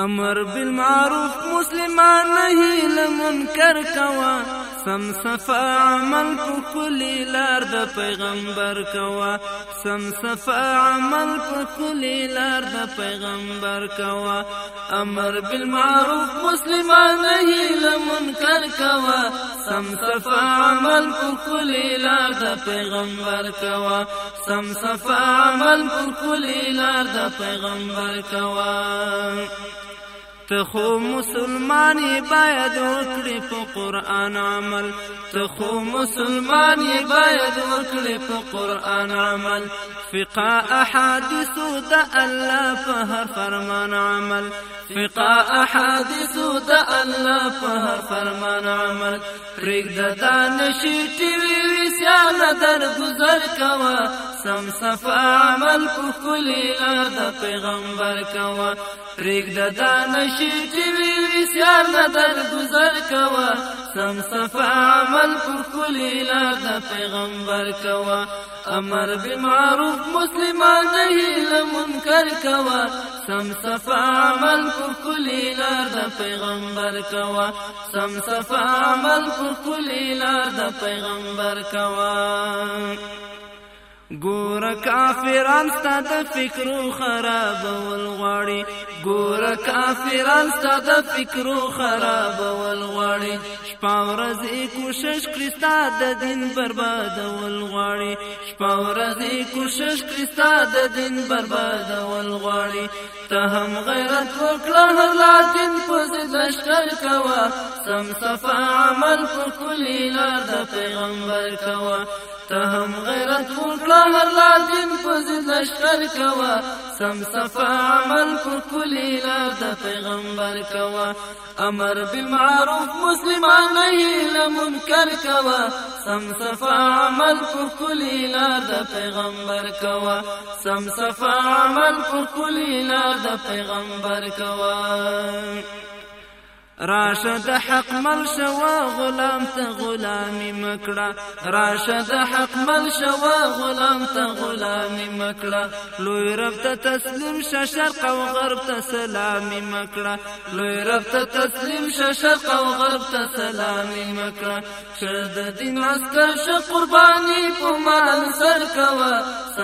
امر بالمعروف مسلمان نهی لمنکر کوا سم صفا عمل په کلی لار د پیغمبر کوا سم صفا عمل په کلی لار د پیغمبر کوا امر بالمعروف مسلمان نهی لمنکر کوا سم صفا عمل په کلی لار د پیغمبر کوا سم صفا عمل په کلی لار د پیغمبر کوا تخو خو مسلمانی باید وکړي په قران عمل تخو خو مسلمانی باید وکړي په قران عمل فقا احادیث د الله په هر فرمان عمل فقا احادیث د الله په هر فرمان عمل پرېږد د نشي ټي وي سیاله در گذر کوا سم صفا عمل په خلیلا د پیغمبر کوا پریگ ددا نشی ٹیوی ویسیار ندر گزر کوا سم صفا عمل پر کلی لادا پیغمبر کوا امر بمعروف مسلمان نهی لمنکر کوا سم صفا عمل پر کلی لادا پیغمبر کوا سم صفا عمل پر کلی لادا پیغمبر کوا ګور کافران ستاسو فکرو خراب ول غواړي ګور کافران ستاد فکرو خراب ول غواړي شپاورز کوشش کړستا د دین برباد ول غواړي شپاورز کوشش کړستا د دین برباد ول غواړي ته هم غیرت وکړه لا دین په لشکر کوا سم صفا عمل په کلی لار د پیغمبر کوا ته هم غیرت وکړه هر لا دین په ضد لشکر کوه سم صفا عمل کو کلی لار د پیغمبر کوه امر بالمعروف مسلمان نهی له منکر کوه سم صفا عمل کو کلی لار د پیغمبر کوه سم صفا عمل کو کلی لار د پیغمبر کوه راشد حق مل شوا غلام ته غلامی مکړه راشد حق مل شوا غلام ته غلامی مکړه لوی رب ته تسلیم ش شرق او غرب ته سلامی مکړه لوی رب ته تسلیم ش شرق او غرب ته سلامی مکړه شر د دین عسکر ش قربانی پما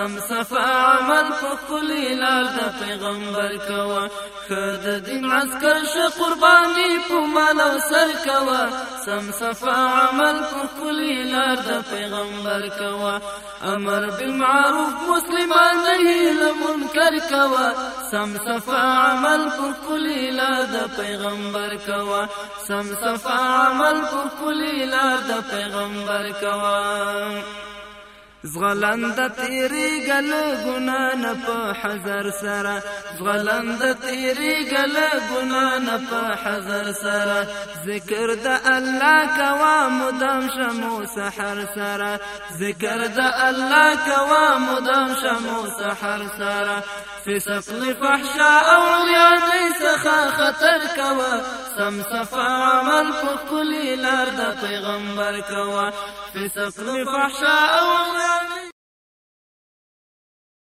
سم صفا عمل فقل الى پیغمبر کوا خد دین عسكر ش قربانی په مال او سر کوا سم صفا عمل فقل الى پیغمبر کوا امر بالمعروف مسلم نه لمنکر کوا سم صفا عمل فقل الى پیغمبر کوا سم صفا عمل فقل الى پیغمبر کوا زغلند تیری گل گنا نه په حذر سره زغلند تیری گل گنا نه په حذر سره ذکر د الله کوا مدام شمو سحر سره ذکر د الله کوا مدام شمو سحر سره في سفل فحشاء او سخا خطر كوا سم سفا عمل په کلی لار د پیغمبر في سفل فحشاء او